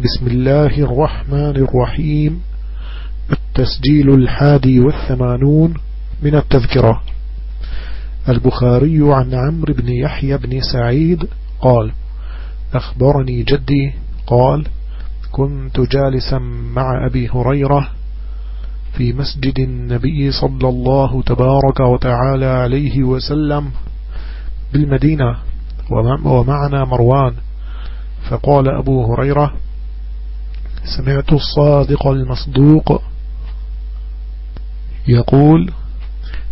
بسم الله الرحمن الرحيم. التسجيل الحادي والثمانون من التذكرة. البخاري عن عمرو بن يحيى بن سعيد قال أخبرني جدي قال كنت جالسا مع أبي هريرة في مسجد النبي صلى الله تبارك وتعالى عليه وسلم بالمدينة ومعنا مروان. فقال أبو هريرة سمعت الصادق المصدوق يقول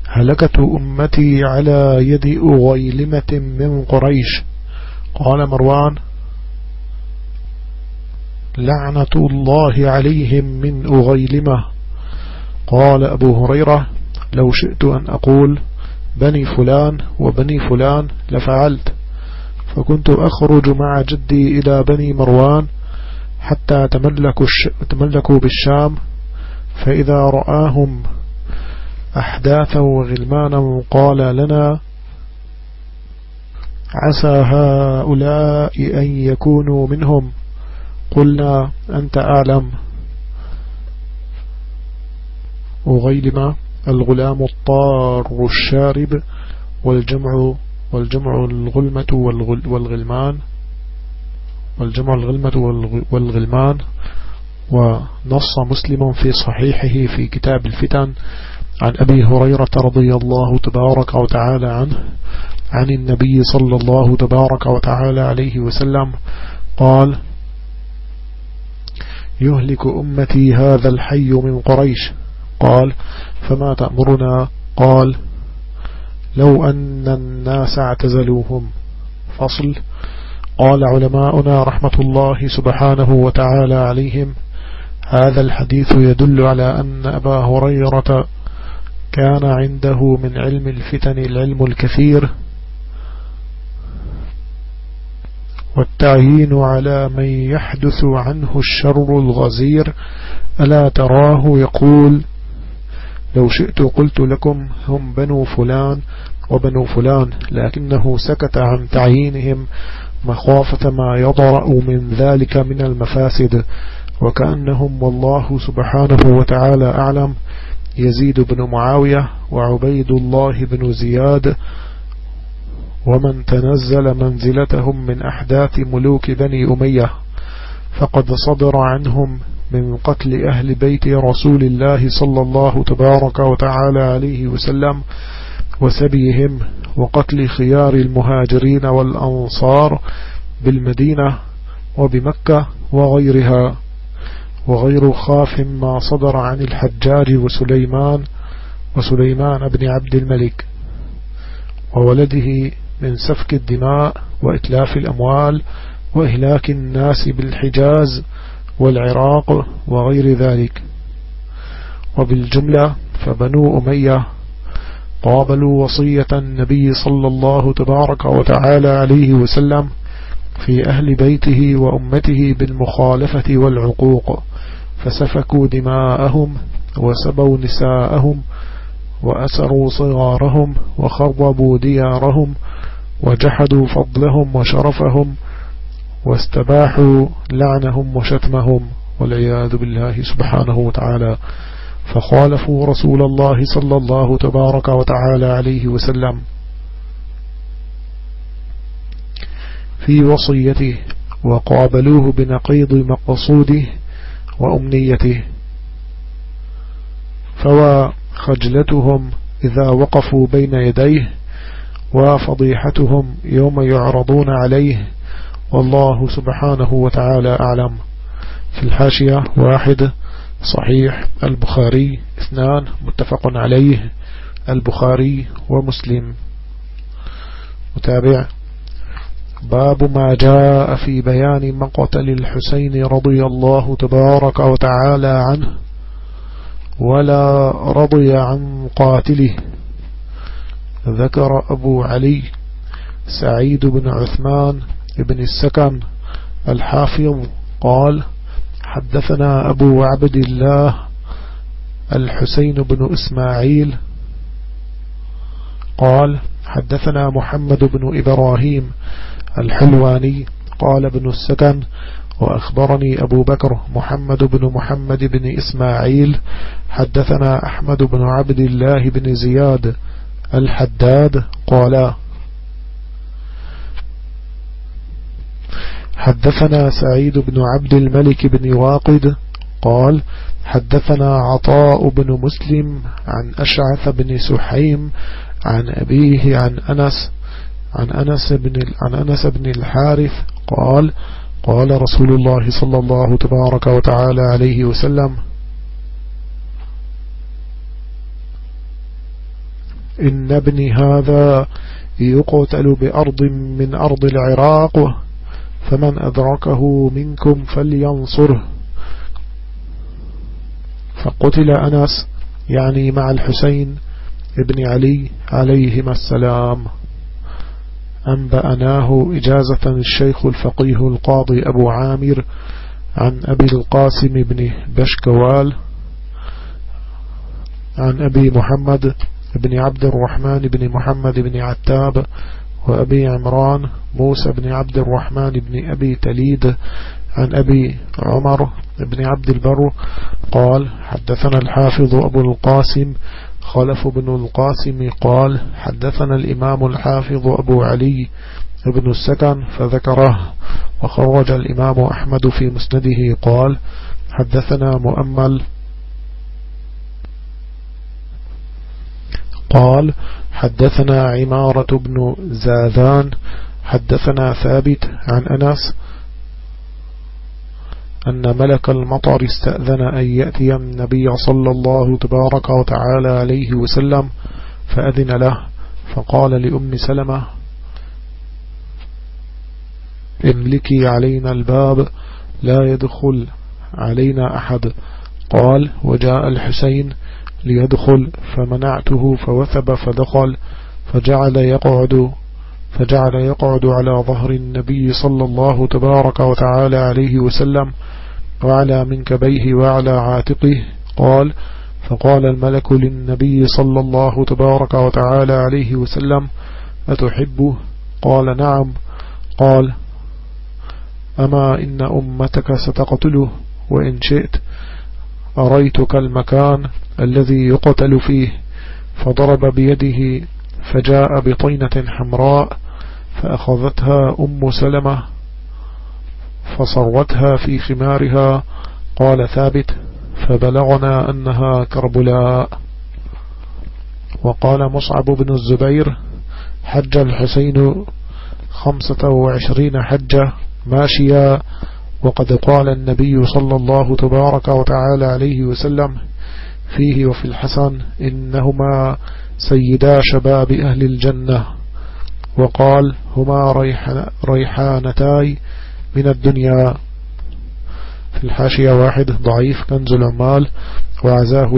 هلكت أمتي على يد أغيلمة من قريش. قال مروان لعنة الله عليهم من أغيلمة. قال أبو هريرة لو شئت أن أقول بني فلان وبني فلان لفعلت. فكنت أخرج مع جدي إلى بني مروان حتى تملكوا, تملكوا بالشام فإذا رآهم أحداثا وغلمانا قال لنا عسى هؤلاء أن يكونوا منهم قلنا أنت أعلم. وغيلما الغلام الطار الشارب والجمع والجمع الغلمة والغلمان. والجمع الغلمة والغلمان ونص مسلم في صحيحه في كتاب الفتن عن أبي هريرة رضي الله تبارك وتعالى عنه عن النبي صلى الله تبارك وتعالى عليه وسلم قال يهلك أمتي هذا الحي من قريش. قال فما تأمرنا؟ قال لو أن الناس اعتزلوهم. فصل. قال علماؤنا رحمة الله سبحانه وتعالى عليهم هذا الحديث يدل على أن أبا هريرة كان عنده من علم الفتن العلم الكثير والتعيين على من يحدث عنه الشر الغزير ألا تراه يقول لو شئت قلت لكم هم بنو فلان وبنو فلان لكنه سكت عن تعيينهم مخافة ما يضرأ من ذلك من المفاسد وكأنهم والله سبحانه وتعالى أعلم. يزيد بن معاوية وعبيد الله بن زياد ومن تنزل منزلتهم من أحداث ملوك بني أمية فقد صدر عنهم من قتل أهل بيت رسول الله صلى الله تبارك وتعالى عليه وسلم. وسبيهم وقتل خيار المهاجرين والأنصار بالمدينة وبمكة وغيرها. وغير خاف ما صدر عن الحجاج وسليمان وسليمان بن عبد الملك وولده من سفك الدماء وإتلاف الأموال وإهلاك الناس بالحجاز والعراق وغير ذلك. وبالجملة فبنو أمية قابلوا وصية النبي صلى الله تبارك وتعالى عليه وسلم في أهل بيته وأمته بالمخالفة والعقوق فسفكوا دماءهم وسبوا نساءهم وأسروا صغارهم وخربوا ديارهم وجحدوا فضلهم وشرفهم واستباحوا لعنهم وشتمهم والعياذ بالله سبحانه وتعالى. فخالفوا رسول الله صلى الله تبارك وتعالى عليه وسلم في وصيته وقابلوه بنقيض مقصوده وأمنيته فوا خجلتهم إذا وقفوا بين يديه وفضيحتهم يوم يعرضون عليه والله سبحانه وتعالى أعلم. في الحاشية واحد صحيح البخاري اثنان متفق عليه البخاري ومسلم. متابع. باب ما جاء في بيان مقتل الحسين رضي الله تبارك وتعالى عنه ولا رضي عن قاتله. ذكر أبو علي سعيد بن عثمان بن السكن الحافظ قال حدثنا أبو عبد الله الحسين بن إسماعيل قال حدثنا محمد بن إبراهيم الحلواني قال ابن السكن وأخبرني أبو بكر محمد بن محمد بن إسماعيل حدثنا أحمد بن عبد الله بن زياد الحداد قال حدثنا سعيد بن عبد الملك بن واقد قال حدثنا عطاء بن مسلم عن أشعث بن سحيم عن أبيه عن أنس عن أنس بن عن أنس بن الحارث قال قال رسول الله صلى الله تبارك وتعالى عليه وسلم إن ابني هذا يقتل بأرض من أرض العراق فمن أدركه منكم فلينصره. فقتل أنس يعني مع الحسين ابن علي عليهما السلام. أنبأناه إجازة الشيخ الفقيه القاضي أبو عامر عن أبي القاسم بن بشكوال عن أبي محمد بن عبد الرحمن بن محمد بن عتاب وأبي عمران موسى بن عبد الرحمن بن أبي تليد عن أبي عمر بن عبد البر قال حدثنا الحافظ أبو القاسم خلف بن القاسم قال حدثنا الإمام الحافظ أبو علي بن السكن فذكره وخرج الإمام أحمد في مسنده قال حدثنا مؤمل قال حدثنا عمارة بن زاذان حدثنا ثابت عن أنس أن ملك المطر استأذن أن يأتي النبي صلى الله تبارك وتعالى عليه وسلم فأذن له فقال لأم سلمة املكي علينا الباب لا يدخل علينا أحد. قال وجاء الحسين ليدخل فمنعته فوثب فدخل فجعل يقعد فجعل يقعد على ظهر النبي صلى الله تبارك وتعالى عليه وسلم وعلى منكبيه وعلى عاتقه. قال فقال الملك للنبي صلى الله تبارك وتعالى عليه وسلم أتحبه؟ قال نعم. قال أما إن أمتك ستقتله وإن شئت أريتك المكان؟ الذي يقتل فيه فضرب بيده فجاء بطينة حمراء فأخذتها أم سلمة فصرتها في خمارها قال ثابت فبلغنا أنها كربلاء. وقال مصعب بن الزبير حج الحسين خمسة وعشرين حجة ماشيا وقد قال النبي صلى الله تبارك وتعالى عليه وسلم فيه وفي الحسن إنهما سيدا شباب أهل الجنة وقال هما ريحانتاي من الدنيا. في الحاشية واحد ضعيف كنز العمال وعزاه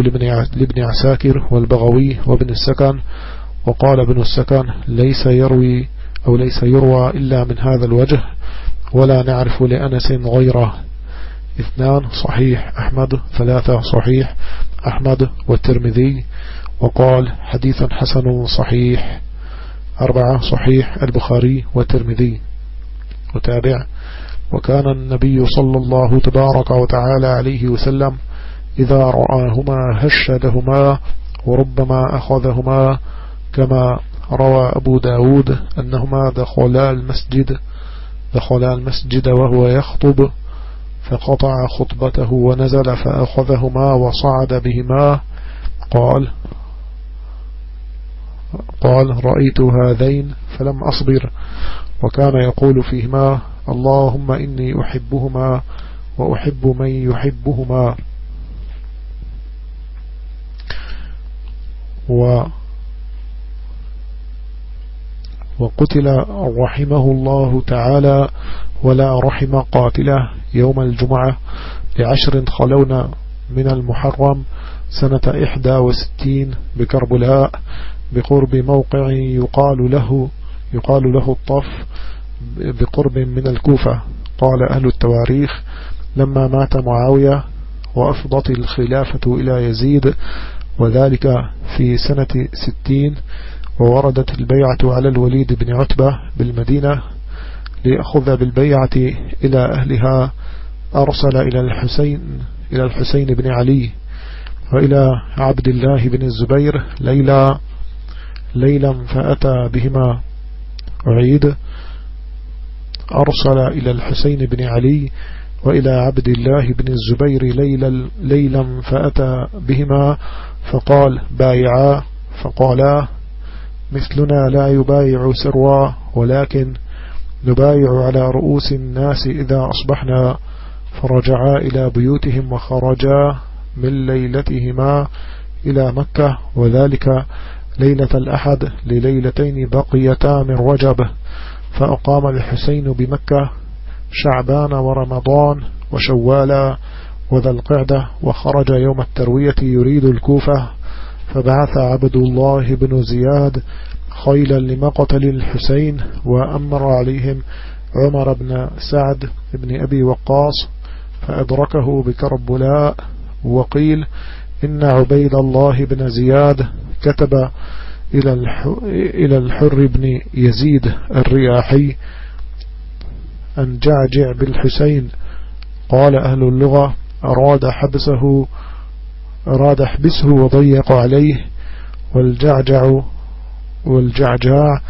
لابن عساكر والبغوي وابن السكن وقال ابن السكن ليس يروي أو ليس يروى إلا من هذا الوجه ولا نعرف لأنس غيره. اثنان صحيح أحمد ثلاثة صحيح أحمد والترمذي وقال حديث حسن صحيح أربعة صحيح البخاري والترمذي وتابع. وكان النبي صلى الله تبارك وتعالى عليه وسلم إذا رآهما هشدهما وربما أخذهما كما روى أبو داود أنهما دخلا المسجد دخلا المسجد وهو يخطب. فقطع خطبته ونزل فأخذهما وصعد بهما. قال قال رأيت هذين فلم أصبر. وكان يقول فيهما اللهم إني أحبهما وأحب من يحبهما. وقتل رحمه الله تعالى ولا رحم قاتله يوم الجمعة لعشر خلون من المحرم سنة إحدى وستين بكربلاء بقرب موقع يقال له يقال له الطف بقرب من الكوفة. قال أهل التواريخ لما مات معاوية وأفضت الخلافة إلى يزيد وذلك في سنة ستين ووردت البيعة على الوليد بن عتبة بالمدينة ليأخذ بالبيعة إلى أهلها أرسل إلى الحسين إلى الحسين بن علي وإلى عبد الله بن الزبير ليلا ليلا فأتى بهما. أعيد أرسل إلى الحسين بن علي وإلى عبد الله بن الزبير ليلا, ليلا فأتى بهما فقال بايعا. فقالا مثلنا لا يبايع سروا ولكن نبايع على رؤوس الناس إذا أصبحنا فرجعا إلى بيوتهم وخرجا من ليلتهما إلى مكة. وذلك ليلة الأحد لليلتين بقيتا من رجب. فأقام الحسين بمكة شعبان ورمضان وشوالا وذا القعدة وخرج يوم التروية يريد الكوفة. فبعث عبد الله بن زياد خيلا لمقتل الحسين وأمر عليهم عمر بن سعد بن أبي وقاص فأدركه بكربلاء وقيل إن عبيد الله بن زياد كتب إلى الحر بن يزيد الرياحي أن جعجع بالحسين. قال أهل اللغة أراد حبسه أراد حبسه وضيق عليه والجعجع والجعجاع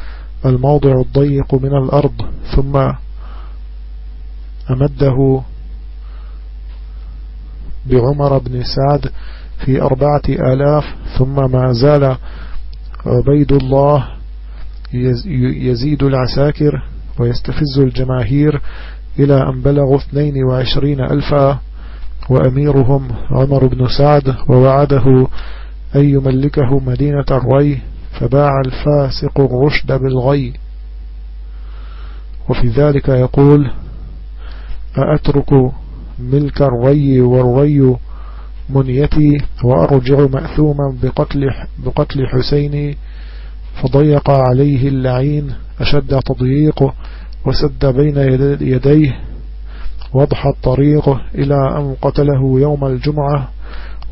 الموضع الضيق من الأرض ثم أمده بعمر بن سعد في أربعة آلاف ثم ما زال عبيد الله يزيد العساكر ويستفز الجماهير إلى أن بلغوا 22 ألفا وأميرهم عمر بن سعد ووعده أن يملكه مدينة الري فباع الفاسق الرشد بالغي. وفي ذلك يقول أأترك ملك الري والري منيتي وأرجع مأثوما بقتل, بقتل حسين فضيق عليه اللعين أشد تضييقه وسد بين يديه وضح الطريق إلى أن قتله يوم الجمعة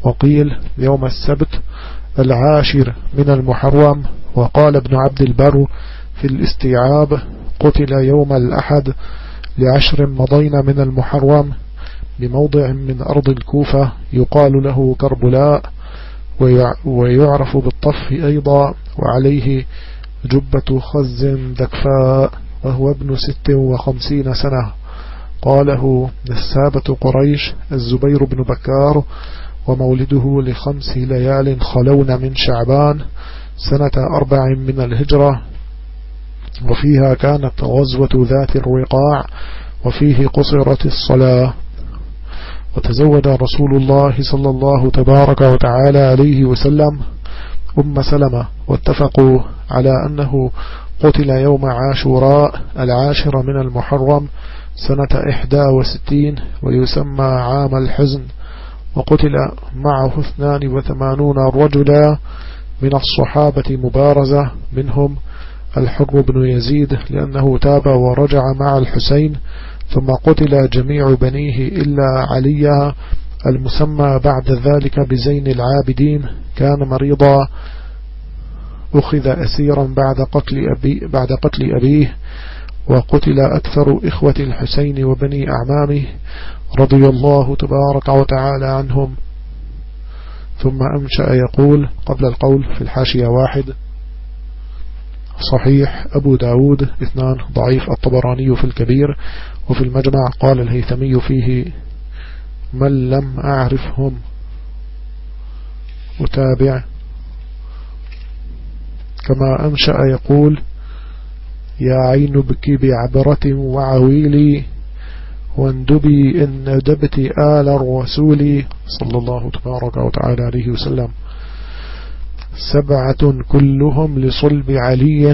وقيل يوم السبت العاشر من المحرم. وقال ابن عبد البر في الاستيعاب قتل يوم الأحد لعشر مضين من المحرم بموضع من أرض الكوفة يقال له كربلاء ويعرف بالطف أيضا وعليه جبة خز دكفاء وهو ابن ست وخمسين سنة. قاله نسابة قريش الزبير بن بكار ومولده لخمس ليال خلون من شعبان سنة أربع من الهجرة وفيها كانت غزوة ذات الرقاع وفيه قصرت الصلاة. وتزود رسول الله صلى الله تبارك وتعالى عليه وسلم أم سلمة واتفقوا على أنه قتل يوم عاشوراء العاشر من المحرم سنة إحدى وستين ويسمى عام الحزن وقتل معه اثنان وثمانون رجلا من الصحابة مبارزة منهم الحر بن يزيد لأنه تاب ورجع مع الحسين ثم قتل جميع بنيه إلا علي المسمى بعد ذلك بزين العابدين. كان مريضا أخذ أسيرا بعد قتل, أبي بعد قتل أبيه وقتل أكثر إخوة الحسين وبني أعمامه رضي الله تبارك وتعالى عنهم. ثم أنشأ يقول قبل القول في الحاشية واحد صحيح أبو داود اثنان ضعيف الطبراني في الكبير وفي المجمع قال الهيثمي فيه من لم أعرفهم؟ أتابع. كما أنشأ يقول يا عين بكي بعبرة وعويلي واندبي إن ندبت آل الرسول. صلى الله تبارك وتعالى عليه وسلم. سبعة كلهم لصلب علي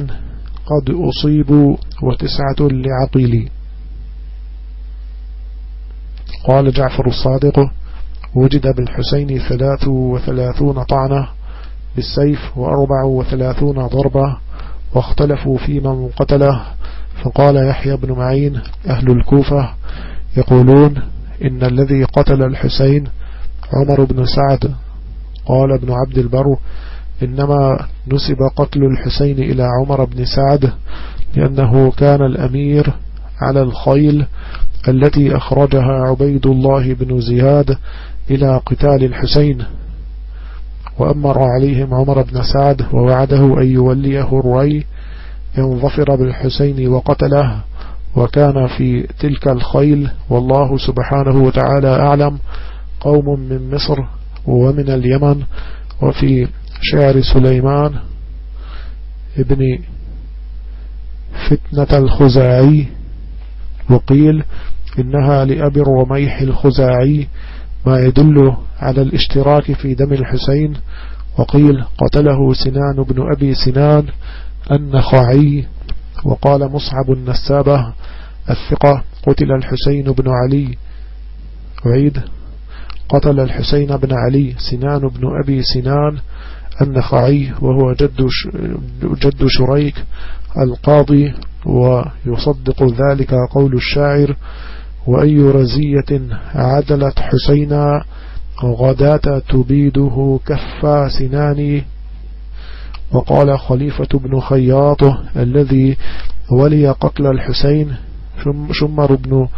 قد أصيبوا وتسعة لعقيلي قال جعفر الصادق وجد بالحسين ثلاث وثلاثون طعنة بالسيف وأربع وثلاثون ضربة. واختلفوا في من قتله فقال يحيى بن معين أهل الكوفة يقولون إن الذي قتل الحسين عمر بن سعد. قال ابن عبد البر إنما نسب قتل الحسين إلى عمر بن سعد لأنه كان الأمير على الخيل التي أخرجها عبيد الله بن زياد إلى قتال الحسين. وأمر عليهم عمر بن سعد ووعده أن يوليه الري ينظفر بالحسين وقتله وكان في تلك الخيل والله سبحانه وتعالى أعلم قوم من مصر ومن اليمن وفي شعر سليمان ابن فتنة الخزاعي وقيل إنها لأبي الرميح الخزاعي ما يدل على الاشتراك في دم الحسين وقيل قتله سنان بن أبي سنان النخعي وقال مصعب النسابة الثقة قتل الحسين بن علي. عيد قتل الحسين بن علي سنان بن أبي سنان النخعي وهو جد, جد شريك القاضي ويصدق ذلك قول الشاعر وأي رزية عدلت حسينا غداة تبيده كف سناني وقال خليفة بن خياط الذي ولي قتل الحسين شمر بن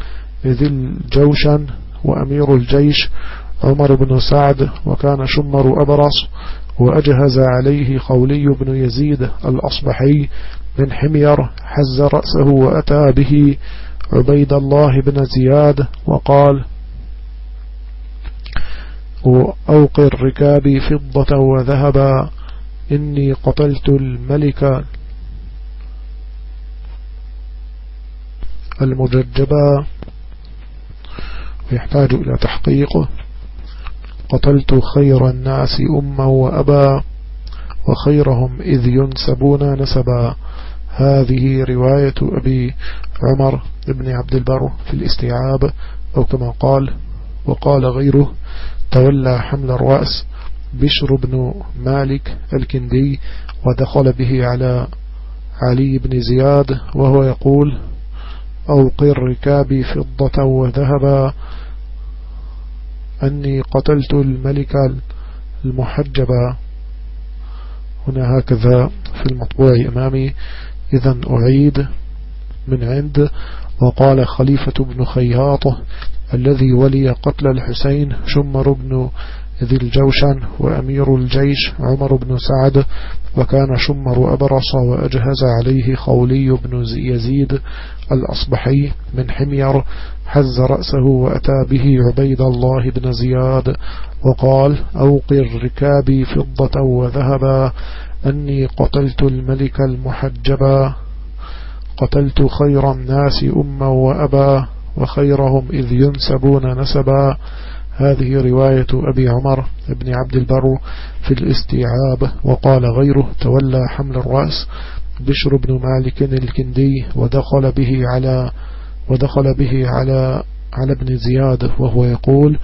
ذي الجوشن وأمير الجيش عمر بن سعد وكان شمر أبرص. وأجهز عليه خولي بن يزيد الأصبحي من حمير حز رأسه وأتى به. عبيد الله بن زياد وقال أوقي الركاب فضة وذهبا إني قتلت الملك المججبا يحتاج إلى تحقيقه قتلت خير الناس أما وأبا وخيرهم إذ ينسبون نسبا. هذه رواية أبي عمر بن عبد البر في الاستيعاب أو كما قال وقال غيره تولى حمل الرأس بشر بن مالك الكندي ودخل به على علي بن زياد وهو يقول أوقي الركاب فضة وذهبا أني قتلت الملك المحجبا هنا هكذا في المطبوع أمامي. إذا أعيد من عند وقال خليفة بن خياطة الذي ولي قتل الحسين شمر بن ذي الجوشن وأمير الجيش عمر بن سعد وكان شمر أبرص وأجهز عليه خولي بن يزيد الأصبحي من حمير حز رأسه وأتى به عبيد الله بن زياد وقال أوقي الركاب فضة وذهبا أني قتلت الملك المحجبا قتلت خير الناس أما وأبا وخيرهم إذ ينسبون نسبا. هذه رواية أبي عمر بن عبد البر في الاستيعاب وقال غيره تولى حمل الرأس بشر بن مالك الكندي ودخل به على ودخل به على على ابن زياد وهو يقول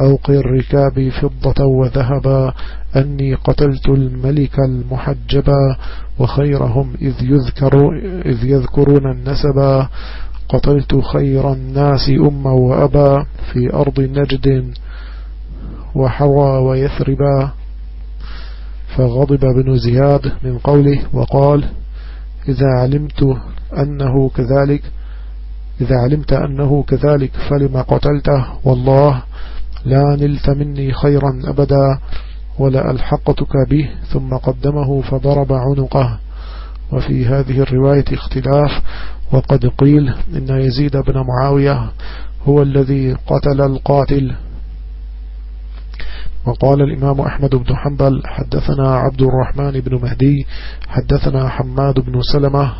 أوقي الركاب فضة وذهبا أني قتلت الملك المحجبا وخيرهم إذ, يذكر إذ يذكرون النسبا. قتلت خير الناس أما وأبا في أرض نجد وحوى ويثربا. فغضب بن زياد من قوله وقال إذا علمت أنه كذلك إذا علمت أنه كذلك فلما قتلته؟ والله لا نلت مني خيرا أبدا ولا ألحقتك به ثم قدمه فضرب عنقه. وفي هذه الرواية اختلاف. وقد قيل إن يزيد بن معاوية هو الذي قتل القاتل. وقال الإمام أحمد بن حنبل حدثنا عبد الرحمن بن مهدي حدثنا حماد بن سلمة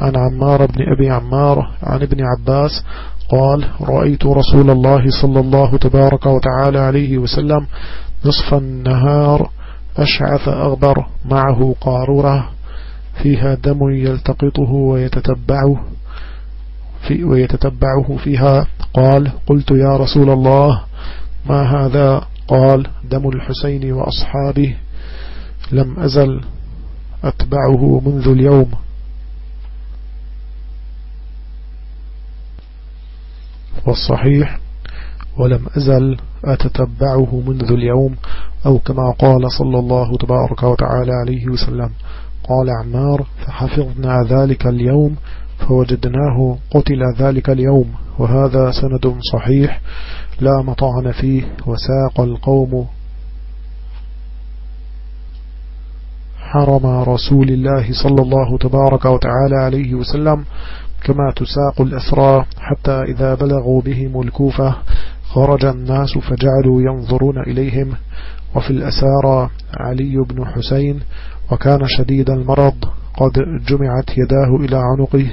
عن عمار بن أبي عمار عن ابن عباس قال رأيت رسول الله صلى الله تبارك وتعالى عليه وسلم نصف النهار أشعث أغبر معه قارورة فيها دم يلتقطه ويتتبعه في ويتتبعه فيها. قال قلت يا رسول الله ما هذا؟ قال دم الحسين وأصحابه لم أزل أتبعه منذ اليوم. والصحيح ولم أزل أتتبعه منذ اليوم أو كما قال صلى الله تبارك وتعالى عليه وسلم قال عمار فحفظنا ذلك اليوم فوجدناه قتل ذلك اليوم وهذا سند صحيح لا مطعن فيه وساق القوم. حرم رسول الله صلى الله تبارك وتعالى عليه وسلم كما تساق الأسرى حتى إذا بلغوا بهم الكوفة خرج الناس فجعلوا ينظرون إليهم. وفي الأسارى علي بن حسين وكان شديد المرض قد جمعت يداه إلى عنقه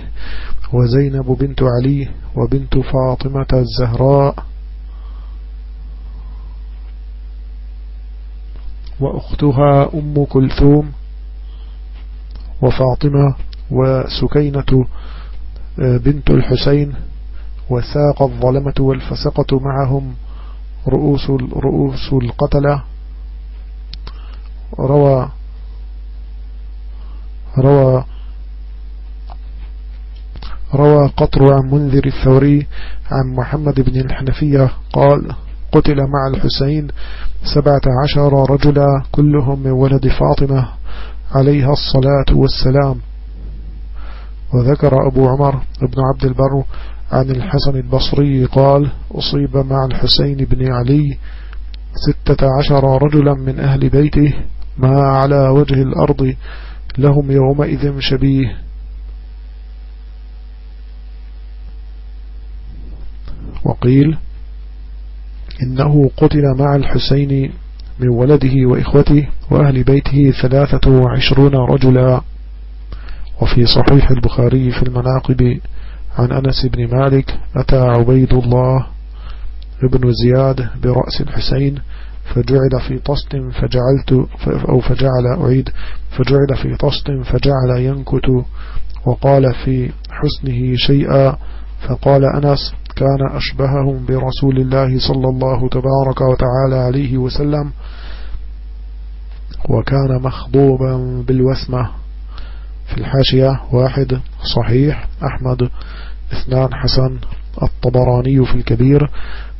وزينب بنت علي وبنت فاطمة الزهراء. وأختها أم كلثوم وفاطمة وسكينة بنت الحسين وساق الظلمة والفسقة معهم رؤوس رؤوس القتلة روى روى روى قطر عن منذر الثوري عن محمد بن الحنفية قال قتل مع الحسين سبعة عشر رجلا كلهم من ولد فاطمة عليها الصلاة والسلام. وذكر أبو عمر بن عبد البر عن الحسن البصري قال أصيب مع الحسين بن علي ستة عشر رجلا من أهل بيته ما على وجه الأرض لهم يومئذ شبيه. وقيل إنه قتل مع الحسين من ولده وإخوته وأهل بيته ثلاثة وعشرون رجلا. وفي صحيح البخاري في المناقب عن أنس بن مالك أتى عبيد الله ابن زياد برأس الحسين فجعل في طست فجعلت أو فجعل أعيد فجعل في طست فجعل ينكت وقال في حسنه شيئا فقال أنس كان أشبههم برسول الله صلى الله تبارك وتعالى عليه وسلم وكان مخضوبا بالوسمة في الحاشية واحد صحيح أحمد اثنان حسن الطبراني في الكبير.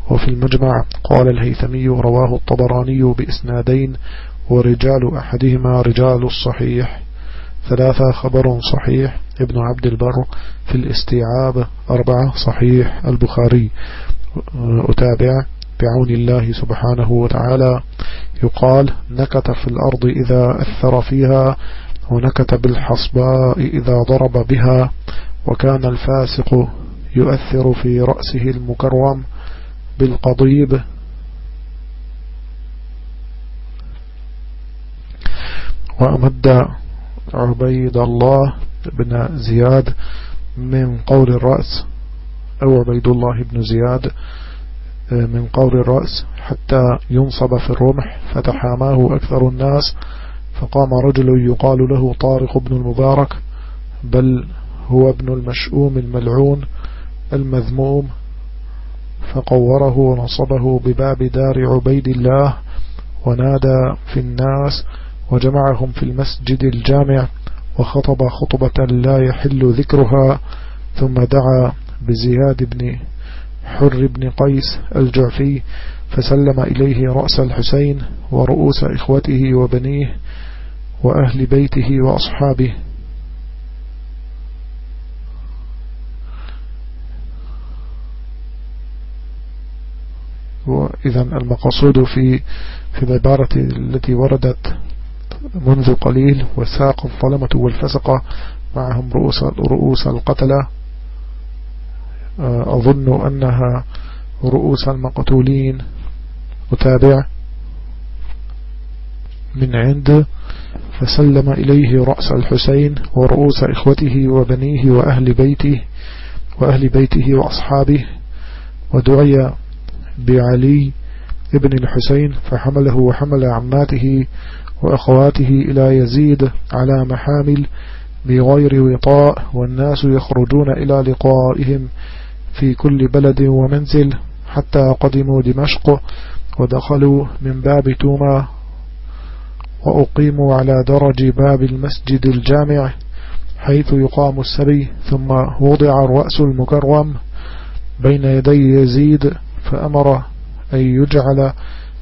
وفي المجمع قال الهيثمي رواه الطبراني بإسنادين ورجال أحدهما رجال الصحيح. ثلاثة خبر صحيح. ابن عبد البر في الاستيعاب. أربعة صحيح البخاري. أتابع بعون الله سبحانه وتعالى. يقال نكت في الأرض إذا أثر فيها ونكت بالحصباء إذا ضرب بها وكان الفاسق يؤثر في رأسه المكرم بالقضيب. وأمد عبيد الله بن زياد من قول الرأس أو عبيد الله بن زياد آه، من قول الرأس حتى ينصب في الرمح فتحاماه أكثر الناس. فقام رجل يقال له طارق بن المبارك بل هو ابن المشؤوم الملعون المذموم فقوره ونصبه بباب دار عبيد الله ونادى في الناس وجمعهم في المسجد الجامع وخطب خطبة لا يحل ذكرها ثم دعا بزياد بن حر بن قيس الجعفي فسلم إليه رأس الحسين ورؤوس إخوته وبنيه وأهل بيته وأصحابه. وإذا المقصود في في العبارة التي وردت منذ قليل وساق الظلمة والفسقة معهم رؤوس, رؤوس القتلة آه، أظن أنها رؤوس المقتولين. أتابع من عند فسلم إليه رأس الحسين ورؤوس إخوته وبنيه وأهل بيته وأهل بيته وأصحابه ودعي بعلي ابن الحسين فحمله وحمل عماته وأخواته إلى يزيد على محامل بغير وطاء والناس يخرجون إلى لقائهم في كل بلد ومنزل حتى قدموا دمشق ودخلوا من باب توما وأقيموا على درج باب المسجد الجامع حيث يقام السبي ثم وضع الرأس المكرم بين يدي يزيد فأمر أن يجعل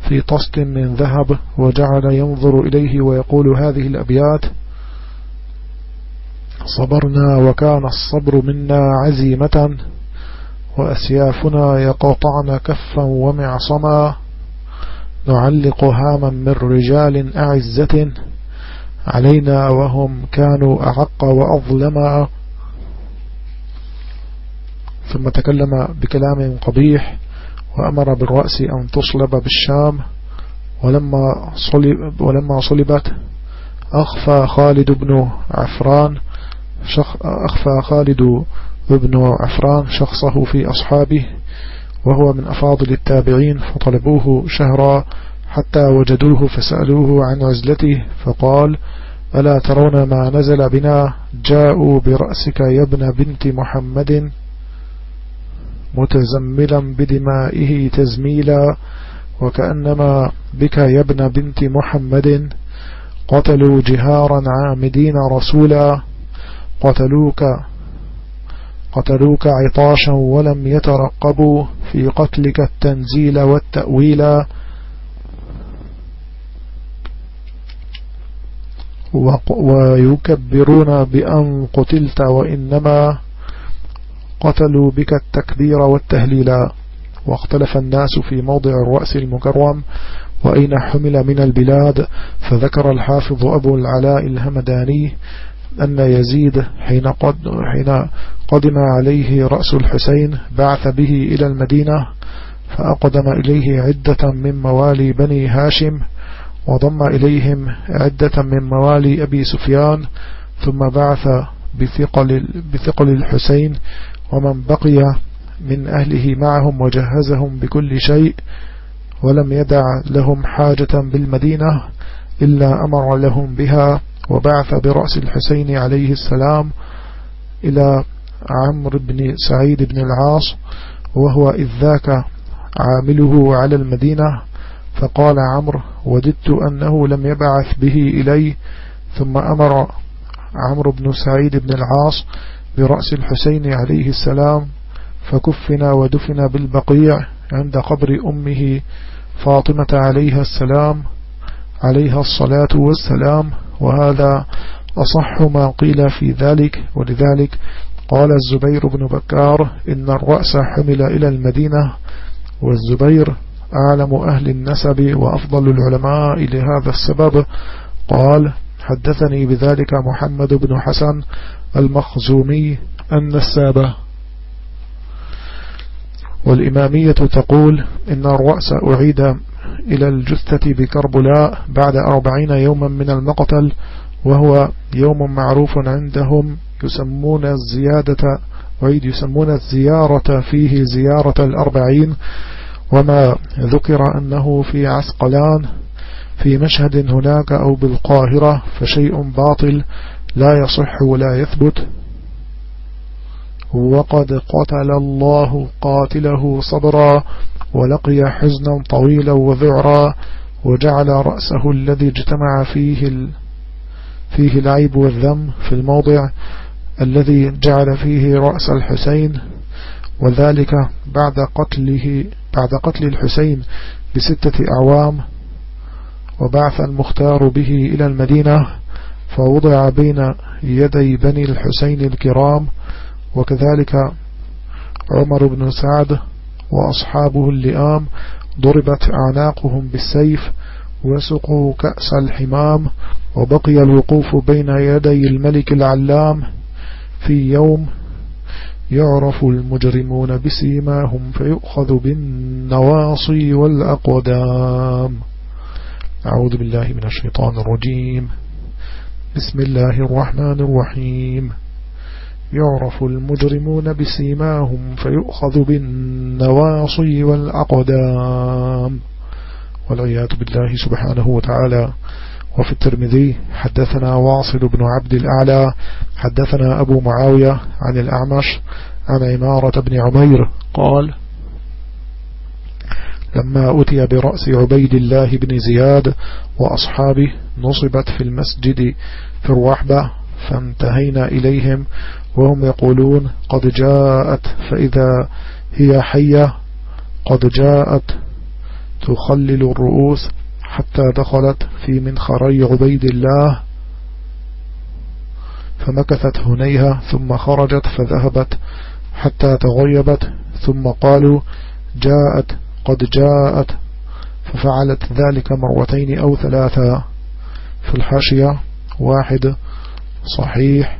في طست من ذهب وجعل ينظر إليه ويقول هذه الأبيات صبرنا وكان الصبر منا عزيمة وأسيافنا يقطعن كفا ومعصما نعلق هاما من رجال أعزة علينا وهم كانوا أعق وأظلما ثم تكلم بكلام قبيح وأمر بالرأس أن تصلب بالشام. ولما, صلب ولما صلبت أخفى خالد بن عفران أخفى خالد بن عفران شخصه في أصحابه. وهو من أفاضل التابعين فطلبوه شهرا حتى وجدوه فسألوه عن عزلته فقال ألا ترون ما نزل بنا؟ جاءوا برأسك يا ابن بنت محمد. متزملا بدمائه تزميلا وكأنما بك يا ابن بنت محمد. قتلوا جهارا عامدين رسولا. قتلوك قتلوك عطاشا ولم يترقبوا في قتلك التنزيل والتأويل. ويكبرون بأن قتلت وإنما قتلوا بك التكبير والتهليل. واختلف الناس في موضع الرأس المكرم وأين حمل من البلاد؟ فذكر الحافظ أبو العلاء الهمداني أن يزيد حين, قد حين قدم عليه رأس الحسين بعث به إلى المدينة فأقدم إليه عدة من موالي بني هاشم وضم إليهم عدة من موالي أبي سفيان ثم بعث بثقل, بثقل الحسين ومن بقي من أهله معهم وجهزهم بكل شيء ولم يدع لهم حاجة بالمدينة إلا أمر لهم بها وبعث برأس الحسين عليه السلام إلى عمرو بن سعيد بن العاص وهو إذ ذاك عامله على المدينة فقال عمرو وددت أنه لم يبعث به إلي. ثم أمر عمرو بن سعيد بن العاص برأس الحسين عليه السلام فكفنا ودفن بالبقيع عند قبر أمه فاطمة عليها السلام عليها الصلاة والسلام. وهذا أصح ما قيل في ذلك ولذلك قال الزبير بن بكار إن الرأس حمل إلى المدينة والزبير أعلم أهل النسب وأفضل العلماء لهذا السبب. قال حدثني بذلك محمد بن حسن المخزومي النسابة والإمامية تقول إن الرأس أعيد إلى الجثة بكربلاء بعد أربعين يوما من المقتل وهو يوم معروف عندهم يسمون الزيادة وعيد يسمون الزيارة فيه زيارة الأربعين. وما ذكر أنه في عسقلان في مشهد هناك أو بالقاهرة فشيء باطل لا يصح ولا يثبت. وقد قتل الله قاتله صبرا. ولقي حزنا طويلا وذعرا وجعل رأسه الذي اجتمع فيه. فيه العيب والذم في الموضع الذي جعل فيه رأس الحسين وذلك بعد قتله بعد قتل الحسين بستة أعوام وبعث المختار به إلى المدينة فوضع بين يدي بني الحسين الكرام وكذلك عمر بن سعد وأصحابه اللئام ضربت أعناقهم بالسيف وسقوا كأس الحمام وبقي الوقوف بين يدي الملك العلام في يوم يعرف المجرمون بسيماهم فيؤخذ بالنواصي والأقدام. أعوذ بالله من الشيطان الرجيم. بسم الله الرحمن الرحيم. يعرف المجرمون بسيماهم فيؤخذ بالنواصي والأقدام. والعياذ بالله سبحانه وتعالى. وفي الترمذي حدثنا واصل بن عبد الأعلى حدثنا أبو معاوية عن الأعمش عن عمارة بن عمير قال لما أتي برأس عبيد الله بن زياد وأصحابه نصبت في المسجد في الرحبة فانتهينا إليهم وهم يقولون قد جاءت فإذا هي حية قد جاءت تخلل الرؤوس حتى دخلت في منخري عبيد الله فمكثت هنيها ثم خرجت فذهبت حتى تغيبت ثم قالوا جاءت قد جاءت ففعلت ذلك مرتين أو ثلاثة. في الحاشية واحد صحيح